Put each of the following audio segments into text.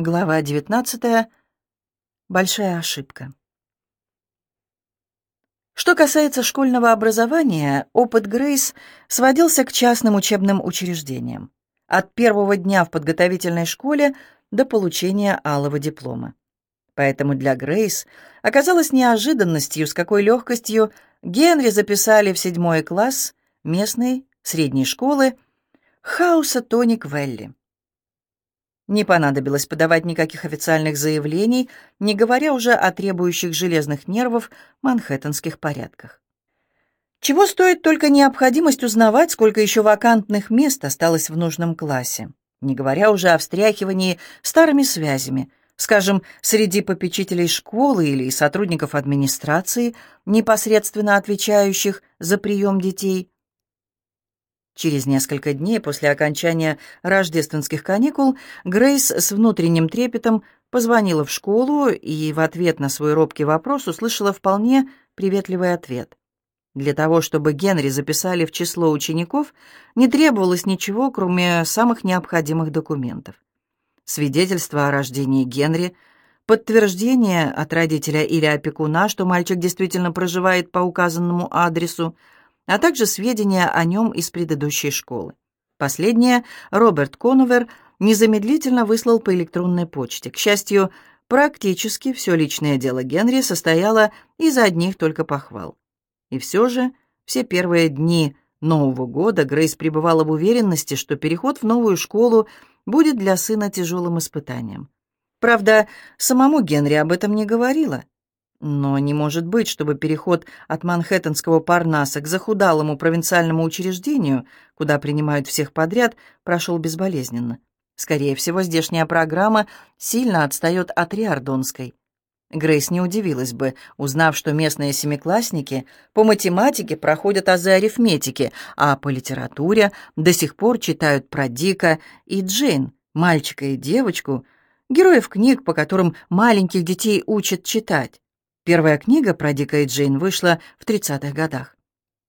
Глава 19. Большая ошибка. Что касается школьного образования, опыт Грейс сводился к частным учебным учреждениям. От первого дня в подготовительной школе до получения алого диплома. Поэтому для Грейс оказалось неожиданностью, с какой легкостью Генри записали в седьмой класс местной средней школы Хауса Тоник Велли. Не понадобилось подавать никаких официальных заявлений, не говоря уже о требующих железных нервов манхэттенских порядках. Чего стоит только необходимость узнавать, сколько еще вакантных мест осталось в нужном классе, не говоря уже о встряхивании старыми связями, скажем, среди попечителей школы или сотрудников администрации, непосредственно отвечающих за прием детей, Через несколько дней после окончания рождественских каникул Грейс с внутренним трепетом позвонила в школу и в ответ на свой робкий вопрос услышала вполне приветливый ответ. Для того, чтобы Генри записали в число учеников, не требовалось ничего, кроме самых необходимых документов. Свидетельство о рождении Генри, подтверждение от родителя или опекуна, что мальчик действительно проживает по указанному адресу, а также сведения о нем из предыдущей школы. Последнее Роберт Коновер незамедлительно выслал по электронной почте. К счастью, практически все личное дело Генри состояло из одних только похвал. И все же все первые дни Нового года Грейс пребывала в уверенности, что переход в новую школу будет для сына тяжелым испытанием. Правда, самому Генри об этом не говорила. Но не может быть, чтобы переход от манхэттенского Парнаса к захудалому провинциальному учреждению, куда принимают всех подряд, прошел безболезненно. Скорее всего, здешняя программа сильно отстает от Риардонской. Грейс не удивилась бы, узнав, что местные семиклассники по математике проходят азы арифметики, а по литературе до сих пор читают про Дика и Джейн, мальчика и девочку, героев книг, по которым маленьких детей учат читать. Первая книга про Дика и Джейн вышла в 30-х годах.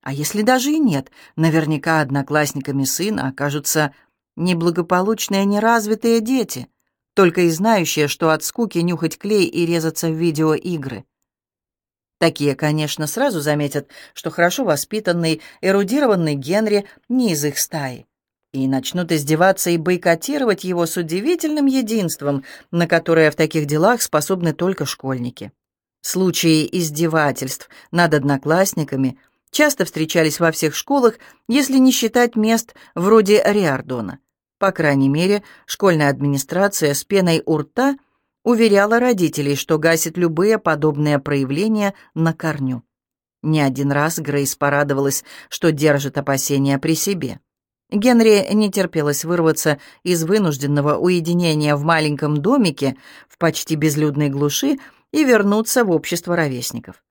А если даже и нет, наверняка одноклассниками сына окажутся неблагополучные неразвитые дети, только и знающие, что от скуки нюхать клей и резаться в видеоигры. Такие, конечно, сразу заметят, что хорошо воспитанный, эрудированный Генри не из их стаи, и начнут издеваться и бойкотировать его с удивительным единством, на которое в таких делах способны только школьники. Случаи издевательств над одноклассниками часто встречались во всех школах, если не считать мест вроде Риардона. По крайней мере, школьная администрация с пеной у рта уверяла родителей, что гасит любые подобные проявления на корню. Не один раз Грейс порадовалась, что держит опасения при себе. Генри не терпелось вырваться из вынужденного уединения в маленьком домике в почти безлюдной глуши и вернуться в общество ровесников.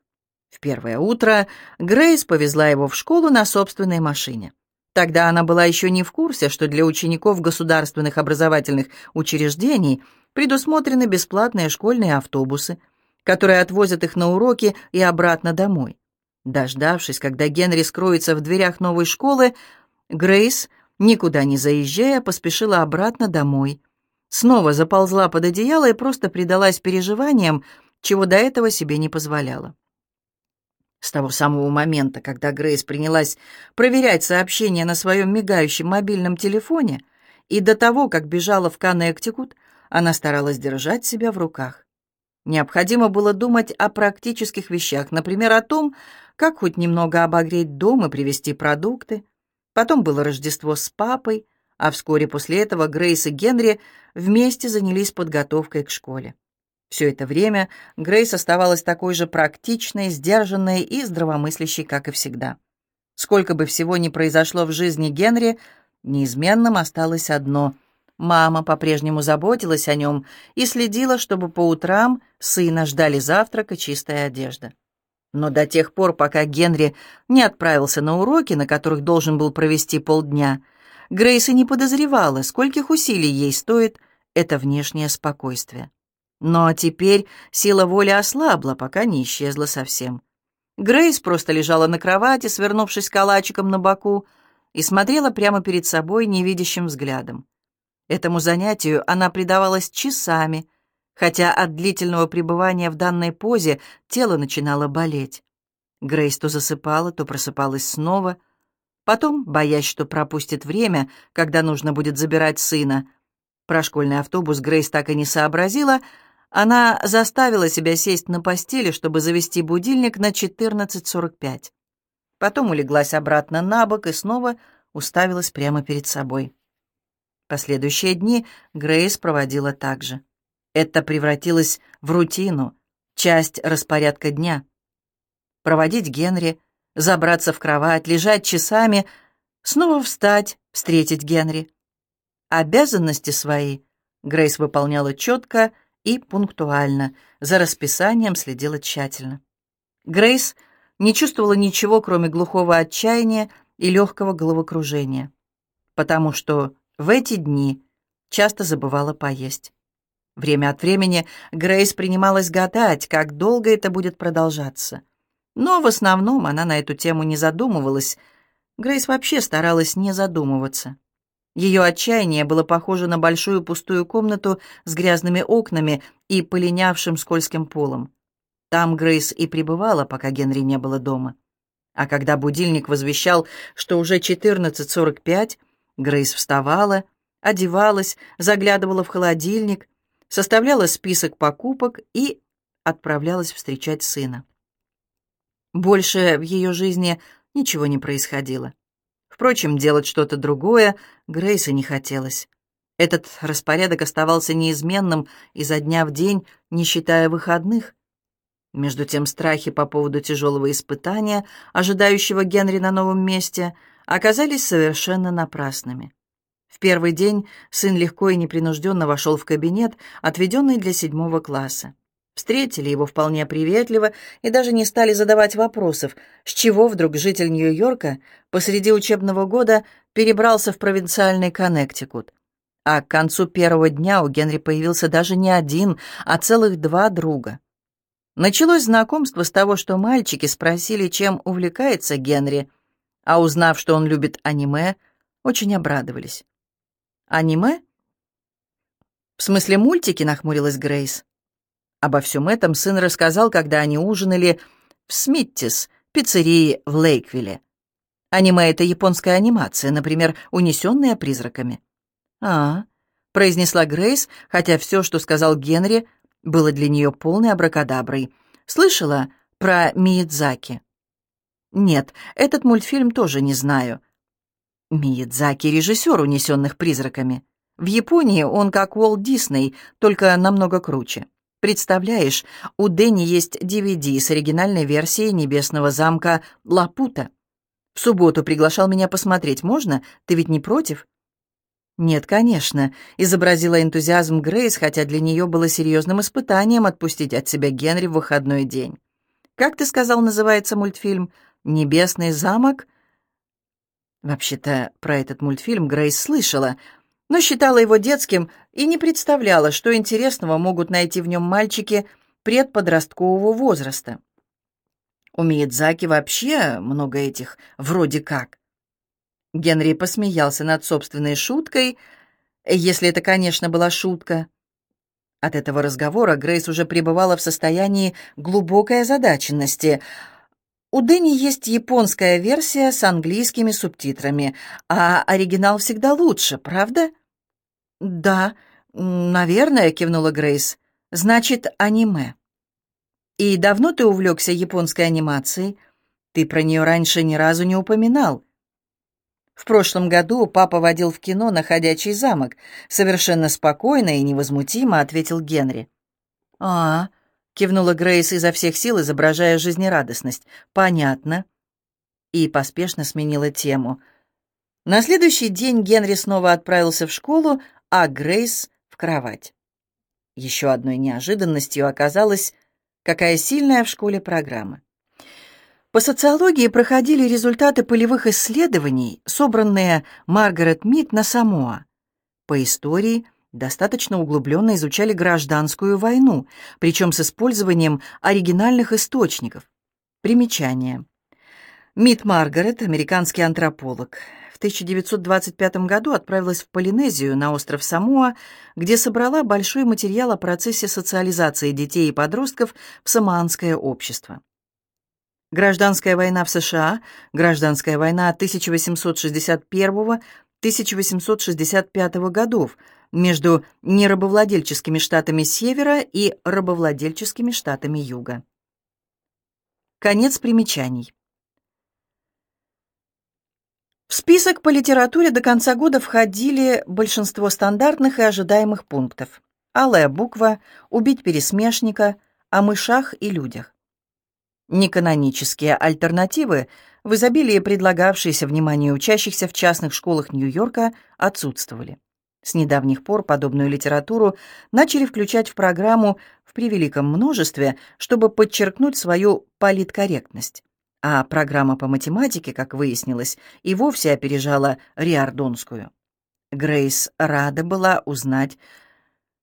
В первое утро Грейс повезла его в школу на собственной машине. Тогда она была еще не в курсе, что для учеников государственных образовательных учреждений предусмотрены бесплатные школьные автобусы, которые отвозят их на уроки и обратно домой. Дождавшись, когда Генри скроется в дверях новой школы, Грейс, никуда не заезжая, поспешила обратно домой. Снова заползла под одеяло и просто предалась переживаниям, чего до этого себе не позволяла. С того самого момента, когда Грейс принялась проверять сообщения на своем мигающем мобильном телефоне, и до того, как бежала в Коннектикут, она старалась держать себя в руках. Необходимо было думать о практических вещах, например, о том, как хоть немного обогреть дом и привезти продукты. Потом было Рождество с папой, а вскоре после этого Грейс и Генри вместе занялись подготовкой к школе. Все это время Грейс оставалась такой же практичной, сдержанной и здравомыслящей, как и всегда. Сколько бы всего ни произошло в жизни Генри, неизменным осталось одно — Мама по-прежнему заботилась о нем и следила, чтобы по утрам сына ждали завтрака чистая одежда. Но до тех пор, пока Генри не отправился на уроки, на которых должен был провести полдня, Грейс и не подозревала, скольких усилий ей стоит это внешнее спокойствие. Но теперь сила воли ослабла, пока не исчезла совсем. Грейс просто лежала на кровати, свернувшись калачиком на боку, и смотрела прямо перед собой невидящим взглядом. Этому занятию она предавалась часами, хотя от длительного пребывания в данной позе тело начинало болеть. Грейс то засыпала, то просыпалась снова. Потом, боясь, что пропустит время, когда нужно будет забирать сына, про школьный автобус Грейс так и не сообразила, она заставила себя сесть на постели, чтобы завести будильник на 14.45. Потом улеглась обратно на бок и снова уставилась прямо перед собой. Последующие дни Грейс проводила так же. Это превратилось в рутину, часть распорядка дня. Проводить Генри, забраться в кровать, лежать часами, снова встать, встретить Генри. Обязанности свои Грейс выполняла четко и пунктуально, за расписанием следила тщательно. Грейс не чувствовала ничего, кроме глухого отчаяния и легкого головокружения, потому что в эти дни часто забывала поесть. Время от времени Грейс принималась гадать, как долго это будет продолжаться. Но в основном она на эту тему не задумывалась. Грейс вообще старалась не задумываться. Ее отчаяние было похоже на большую пустую комнату с грязными окнами и полинявшим скользким полом. Там Грейс и пребывала, пока Генри не было дома. А когда будильник возвещал, что уже 14.45, Грейс вставала, одевалась, заглядывала в холодильник, составляла список покупок и отправлялась встречать сына. Больше в ее жизни ничего не происходило. Впрочем, делать что-то другое Грейса не хотелось. Этот распорядок оставался неизменным изо дня в день, не считая выходных. Между тем страхи по поводу тяжелого испытания, ожидающего Генри на новом месте, оказались совершенно напрасными. В первый день сын легко и непринужденно вошел в кабинет, отведенный для седьмого класса. Встретили его вполне приветливо и даже не стали задавать вопросов, с чего вдруг житель Нью-Йорка посреди учебного года перебрался в провинциальный Коннектикут. А к концу первого дня у Генри появился даже не один, а целых два друга. Началось знакомство с того, что мальчики спросили, чем увлекается Генри, а узнав, что он любит аниме, очень обрадовались. «Аниме?» «В смысле мультики?» — нахмурилась Грейс. Обо всем этом сын рассказал, когда они ужинали в Смиттис, пиццерии в Лейквилле. Аниме — это японская анимация, например, «Унесенная призраками». «А, — произнесла Грейс, хотя все, что сказал Генри, было для нее полной абракадаброй. «Слышала про Миядзаки?» «Нет, этот мультфильм тоже не знаю». Миядзаки — режиссер «Унесенных призраками». В Японии он как Уолт Дисней, только намного круче. Представляешь, у Дэнни есть DVD с оригинальной версией «Небесного замка» Лапута. В субботу приглашал меня посмотреть. Можно? Ты ведь не против?» «Нет, конечно», — изобразила энтузиазм Грейс, хотя для нее было серьезным испытанием отпустить от себя Генри в выходной день. «Как ты сказал, называется мультфильм? Небесный замок?» Вообще-то про этот мультфильм Грейс слышала — но считала его детским и не представляла, что интересного могут найти в нем мальчики предподросткового возраста. У Миядзаки вообще много этих «вроде как». Генри посмеялся над собственной шуткой, если это, конечно, была шутка. От этого разговора Грейс уже пребывала в состоянии глубокой озадаченности. У Дэнни есть японская версия с английскими субтитрами, а оригинал всегда лучше, правда? «Да, наверное», — кивнула Грейс. «Значит, аниме». «И давно ты увлекся японской анимацией? Ты про нее раньше ни разу не упоминал». В прошлом году папа водил в кино на «Ходячий замок». Совершенно спокойно и невозмутимо ответил Генри. «А, — кивнула Грейс изо всех сил, изображая жизнерадостность. «Понятно». И поспешно сменила тему. На следующий день Генри снова отправился в школу, а Грейс в кровать. Еще одной неожиданностью оказалось, какая сильная в школе программа. По социологии проходили результаты полевых исследований, собранные Маргарет Мид на Самоа. По истории достаточно углубленно изучали гражданскую войну, причем с использованием оригинальных источников. Примечание. Мид Маргарет, американский антрополог, 1925 году отправилась в Полинезию на остров Самоа, где собрала большой материал о процессе социализации детей и подростков в самоанское общество. Гражданская война в США, гражданская война 1861-1865 годов между нерабовладельческими штатами Севера и рабовладельческими штатами Юга. Конец примечаний. В список по литературе до конца года входили большинство стандартных и ожидаемых пунктов. Алая буква, убить пересмешника, о мышах и людях. Неканонические альтернативы, в изобилии предлагавшиеся вниманию учащихся в частных школах Нью-Йорка, отсутствовали. С недавних пор подобную литературу начали включать в программу в превеликом множестве, чтобы подчеркнуть свою политкорректность. А программа по математике, как выяснилось, и вовсе опережала Риардонскую. Грейс рада была узнать,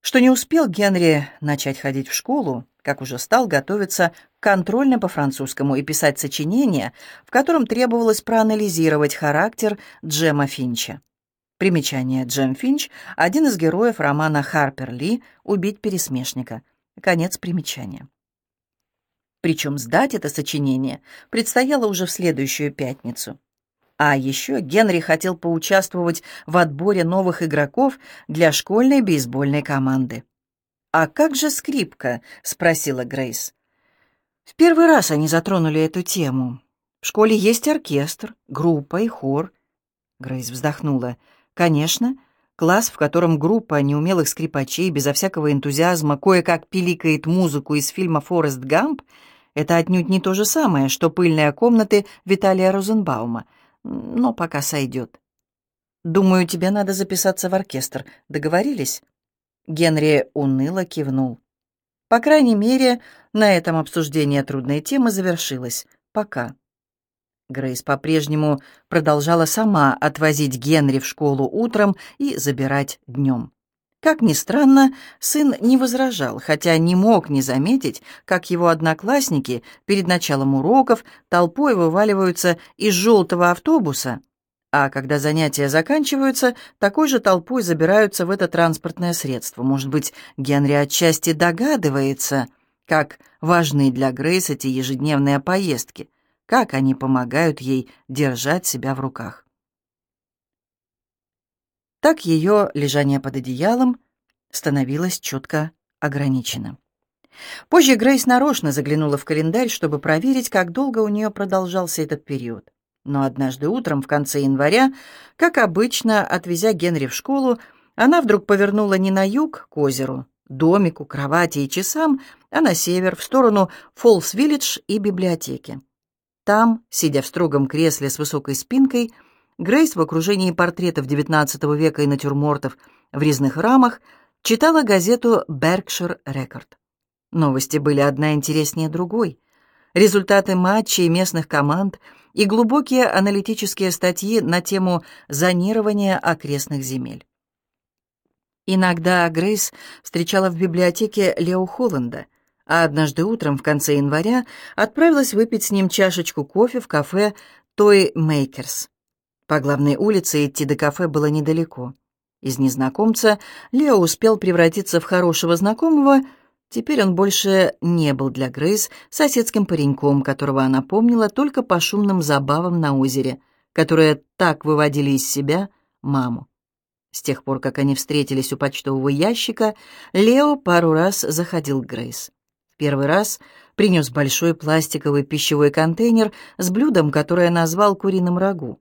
что не успел Генри начать ходить в школу, как уже стал готовиться контрольно по французскому и писать сочинение, в котором требовалось проанализировать характер Джема Финча. Примечание Джем Финч — один из героев романа Харпер Ли «Убить пересмешника». Конец примечания. Причем сдать это сочинение предстояло уже в следующую пятницу. А еще Генри хотел поучаствовать в отборе новых игроков для школьной бейсбольной команды. «А как же скрипка?» — спросила Грейс. В первый раз они затронули эту тему. В школе есть оркестр, группа и хор. Грейс вздохнула. Конечно, класс, в котором группа неумелых скрипачей безо всякого энтузиазма кое-как пиликает музыку из фильма «Форест Гамп», это отнюдь не то же самое, что пыльные комнаты Виталия Розенбаума, но пока сойдет. «Думаю, тебе надо записаться в оркестр. Договорились?» Генри уныло кивнул. По крайней мере, на этом обсуждение трудной темы завершилось. Пока. Грейс по-прежнему продолжала сама отвозить Генри в школу утром и забирать днем. Как ни странно, сын не возражал, хотя не мог не заметить, как его одноклассники перед началом уроков толпой вываливаются из желтого автобуса а когда занятия заканчиваются, такой же толпой забираются в это транспортное средство. Может быть, Генри отчасти догадывается, как важны для Грейс эти ежедневные поездки, как они помогают ей держать себя в руках. Так ее лежание под одеялом становилось четко ограниченным. Позже Грейс нарочно заглянула в календарь, чтобы проверить, как долго у нее продолжался этот период. Но однажды утром, в конце января, как обычно, отвезя Генри в школу, она вдруг повернула не на юг, к озеру, домику, кровати и часам, а на север, в сторону Фолс-Виллидж и библиотеки. Там, сидя в строгом кресле с высокой спинкой, Грейс в окружении портретов XIX века и натюрмортов в резных рамах читала газету «Беркшир Рекорд». Новости были одна интереснее другой. Результаты матчей местных команд – и глубокие аналитические статьи на тему зонирования окрестных земель. Иногда Грейс встречала в библиотеке Лео Холланда, а однажды утром в конце января отправилась выпить с ним чашечку кофе в кафе «Той Мейкерс». По главной улице идти до кафе было недалеко. Из незнакомца Лео успел превратиться в хорошего знакомого – Теперь он больше не был для Грейс соседским пареньком, которого она помнила только по шумным забавам на озере, которые так выводили из себя маму. С тех пор, как они встретились у почтового ящика, Лео пару раз заходил к Грейс. Первый раз принес большой пластиковый пищевой контейнер с блюдом, которое назвал куриным рагу.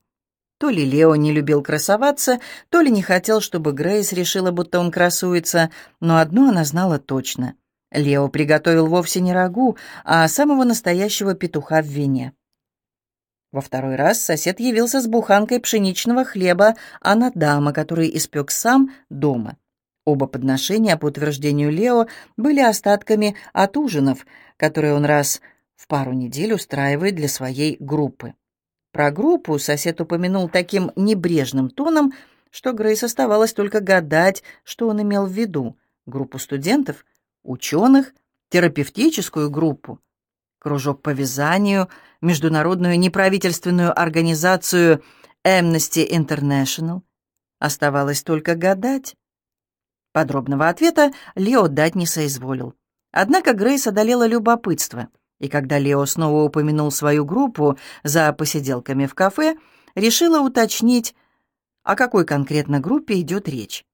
То ли Лео не любил красоваться, то ли не хотел, чтобы Грейс решила, будто он красуется, но одно она знала точно — Лео приготовил вовсе не рагу, а самого настоящего петуха в вине. Во второй раз сосед явился с буханкой пшеничного хлеба анадама, который испек сам дома. Оба подношения, по утверждению Лео, были остатками от ужинов, которые он раз в пару недель устраивает для своей группы. Про группу сосед упомянул таким небрежным тоном, что Грейс оставалось только гадать, что он имел в виду. Группу студентов — ученых, терапевтическую группу, кружок по вязанию, международную неправительственную организацию Amnesty International? Оставалось только гадать. Подробного ответа Лео дать не соизволил. Однако Грейс одолела любопытство, и когда Лео снова упомянул свою группу за посиделками в кафе, решила уточнить, о какой конкретно группе идет речь.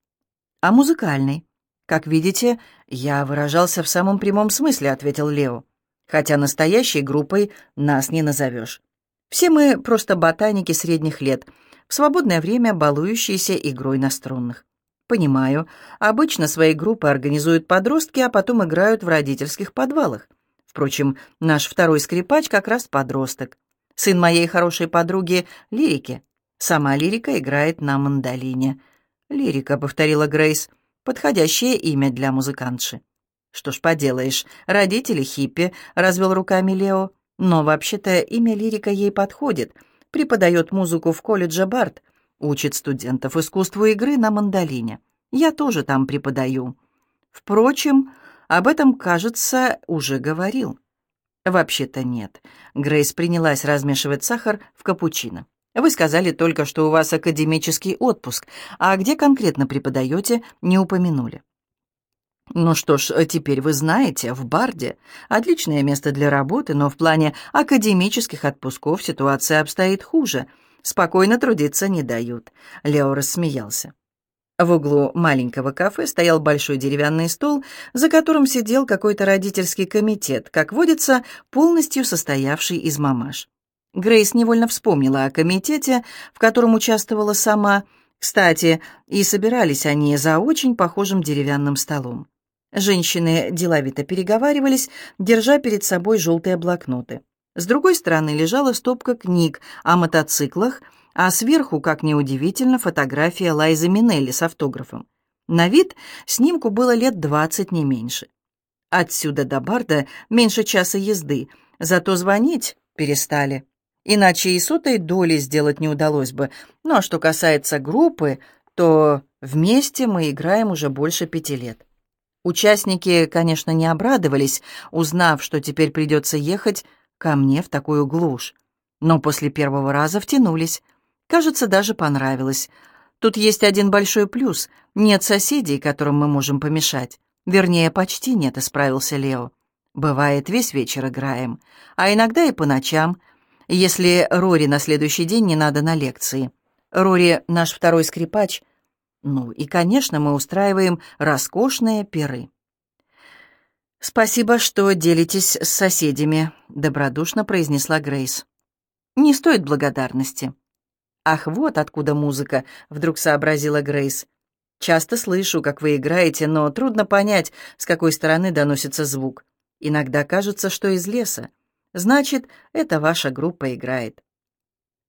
О музыкальной. «Как видите, я выражался в самом прямом смысле», — ответил Лео. «Хотя настоящей группой нас не назовешь. Все мы просто ботаники средних лет, в свободное время балующиеся игрой на струнных. Понимаю, обычно свои группы организуют подростки, а потом играют в родительских подвалах. Впрочем, наш второй скрипач как раз подросток. Сын моей хорошей подруги — лирики. Сама лирика играет на мандолине. «Лирика», — повторила Грейс, — «подходящее имя для музыкантши». «Что ж поделаешь, родители хиппи», — развел руками Лео. «Но вообще-то имя лирика ей подходит. Преподает музыку в колледже Барт, учит студентов искусству игры на мандолине. Я тоже там преподаю. Впрочем, об этом, кажется, уже говорил». «Вообще-то нет». Грейс принялась размешивать сахар в капучино. Вы сказали только, что у вас академический отпуск, а где конкретно преподаете, не упомянули. Ну что ж, теперь вы знаете, в Барде отличное место для работы, но в плане академических отпусков ситуация обстоит хуже. Спокойно трудиться не дают. Лео рассмеялся. В углу маленького кафе стоял большой деревянный стол, за которым сидел какой-то родительский комитет, как водится, полностью состоявший из мамаш. Грейс невольно вспомнила о комитете, в котором участвовала сама. Кстати, и собирались они за очень похожим деревянным столом. Женщины деловито переговаривались, держа перед собой желтые блокноты. С другой стороны лежала стопка книг о мотоциклах, а сверху, как неудивительно, фотография Лайзы Минелли с автографом. На вид снимку было лет двадцать, не меньше. Отсюда до Барда меньше часа езды, зато звонить перестали. Иначе и сотой доли сделать не удалось бы. Ну а что касается группы, то вместе мы играем уже больше пяти лет. Участники, конечно, не обрадовались, узнав, что теперь придется ехать ко мне в такую глушь. Но после первого раза втянулись. Кажется, даже понравилось. Тут есть один большой плюс. Нет соседей, которым мы можем помешать. Вернее, почти нет, исправился Лео. Бывает, весь вечер играем. А иногда и по ночам — если Рори на следующий день не надо на лекции. Рори — наш второй скрипач. Ну и, конечно, мы устраиваем роскошные пиры. «Спасибо, что делитесь с соседями», — добродушно произнесла Грейс. «Не стоит благодарности». «Ах, вот откуда музыка», — вдруг сообразила Грейс. «Часто слышу, как вы играете, но трудно понять, с какой стороны доносится звук. Иногда кажется, что из леса. Значит, это ваша группа играет.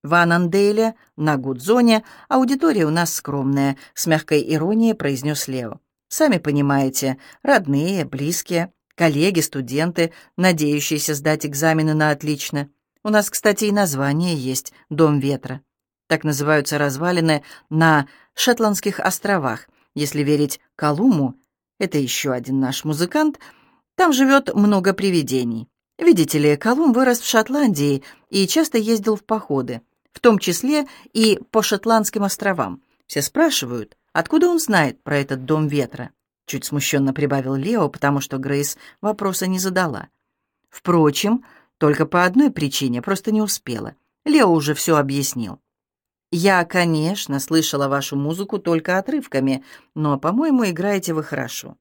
В Ананделе, на Гудзоне, аудитория у нас скромная, с мягкой иронией произнес Лео. Сами понимаете, родные, близкие, коллеги, студенты, надеющиеся сдать экзамены на отлично. У нас, кстати, и название есть «Дом ветра». Так называются развалины на Шетландских островах. Если верить Колуму, это еще один наш музыкант, там живет много привидений. Видите ли, Колумб вырос в Шотландии и часто ездил в походы, в том числе и по Шотландским островам. Все спрашивают, откуда он знает про этот дом ветра. Чуть смущенно прибавил Лео, потому что Грейс вопроса не задала. Впрочем, только по одной причине, просто не успела. Лео уже все объяснил. «Я, конечно, слышала вашу музыку только отрывками, но, по-моему, играете вы хорошо.